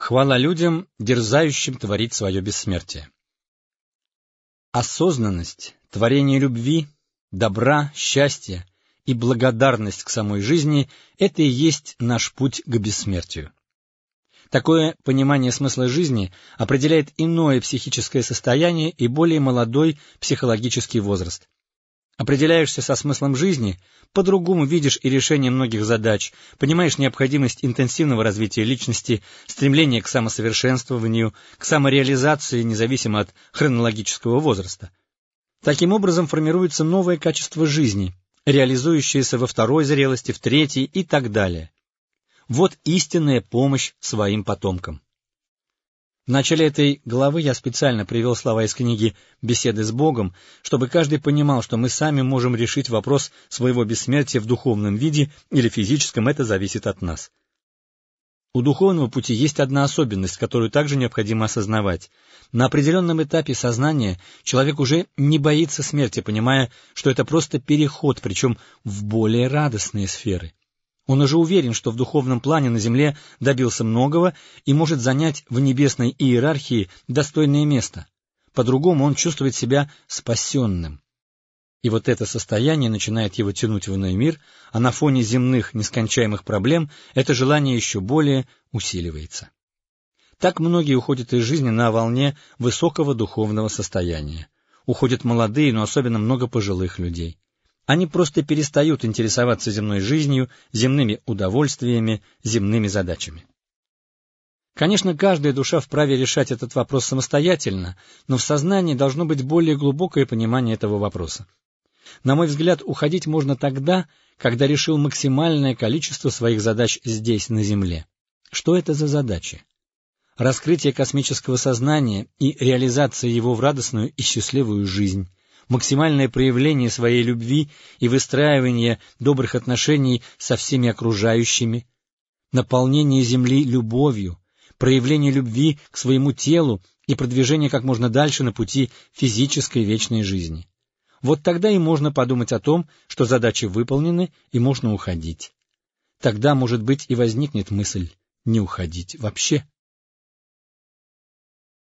Хвала людям, дерзающим творить свое бессмертие. Осознанность, творение любви, добра, счастья и благодарность к самой жизни — это и есть наш путь к бессмертию. Такое понимание смысла жизни определяет иное психическое состояние и более молодой психологический возраст — Определяешься со смыслом жизни, по-другому видишь и решение многих задач, понимаешь необходимость интенсивного развития личности, стремление к самосовершенствованию, к самореализации, независимо от хронологического возраста. Таким образом формируется новое качество жизни, реализующееся во второй зрелости, в третьей и так далее. Вот истинная помощь своим потомкам. В начале этой главы я специально привел слова из книги «Беседы с Богом», чтобы каждый понимал, что мы сами можем решить вопрос своего бессмертия в духовном виде или физическом, это зависит от нас. У духовного пути есть одна особенность, которую также необходимо осознавать. На определенном этапе сознания человек уже не боится смерти, понимая, что это просто переход, причем в более радостные сферы. Он уже уверен, что в духовном плане на земле добился многого и может занять в небесной иерархии достойное место. По-другому он чувствует себя спасенным. И вот это состояние начинает его тянуть в иной мир, а на фоне земных нескончаемых проблем это желание еще более усиливается. Так многие уходят из жизни на волне высокого духовного состояния. Уходят молодые, но особенно много пожилых людей. Они просто перестают интересоваться земной жизнью, земными удовольствиями, земными задачами. Конечно, каждая душа вправе решать этот вопрос самостоятельно, но в сознании должно быть более глубокое понимание этого вопроса. На мой взгляд, уходить можно тогда, когда решил максимальное количество своих задач здесь, на Земле. Что это за задачи? Раскрытие космического сознания и реализация его в радостную и счастливую жизнь, максимальное проявление своей любви и выстраивание добрых отношений со всеми окружающими, наполнение земли любовью, проявление любви к своему телу и продвижение как можно дальше на пути физической вечной жизни. Вот тогда и можно подумать о том, что задачи выполнены и можно уходить. Тогда, может быть, и возникнет мысль не уходить вообще.